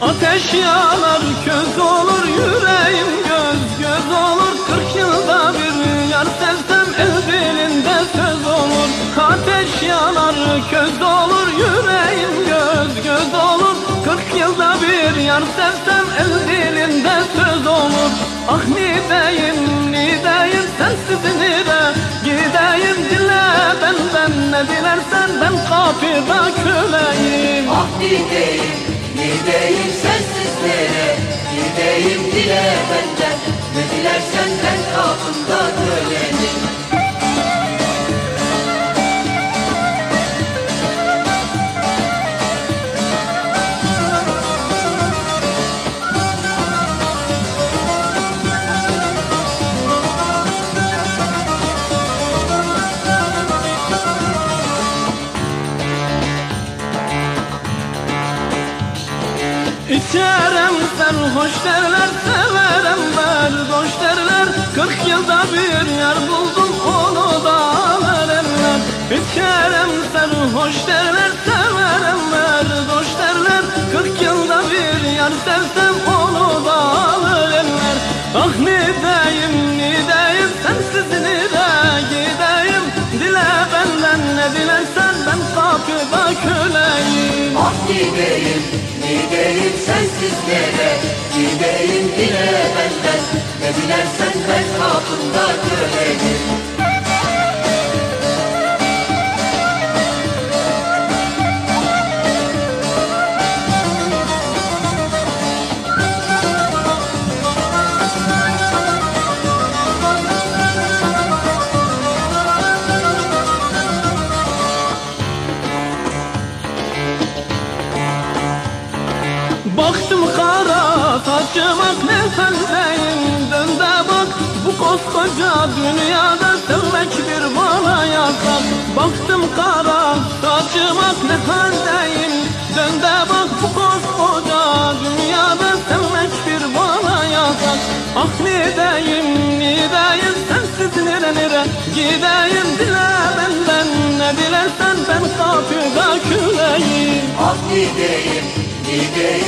Ateş yanar köz olur yüreğim göz göz olur. Kırk yılda bir yar sevsem el dilinde söz olur. Ateş yanar köz olur yüreğim göz göz olur. Kırk yılda bir yar sevsem el dilinde söz olur. Ah nideyim nideyim sensiz nide. Gideyim dile benden ne dilersen ben kapıda köleyim. Ah gideyim, gideyim sensizlere Gideyim dile benden. Ne dilersen ben kapında kölenim İçerem sarhoş derler severem berdoş derler. Kırk yılda bir yer buldum onu da verenler İçerem sarhoş derler severem berdoş derler. Kırk yılda bir yer sevsem onu da verenler Ah nideyim nideyim sensiz nide gideyim. Dile benden ne dilersen ben kapıda köleyim Ah gideyim, gideyim sensizlere Gideyim dile benden. Ne dilersen ben kapında saçıma ne sendeyim Dön de bak. Bu koskoca dünyada sevmek bir bana yasak. Baktım kara saçıma ne haldeyim Dön de bak. Bu koskoca dünyada sevmek bir bana yasak. Ah nideyim nideyim sensiz nere nere. Gideyim dile benden ne dilersen ben kapıda küleyim Ah gideyim, gideyim sensizlere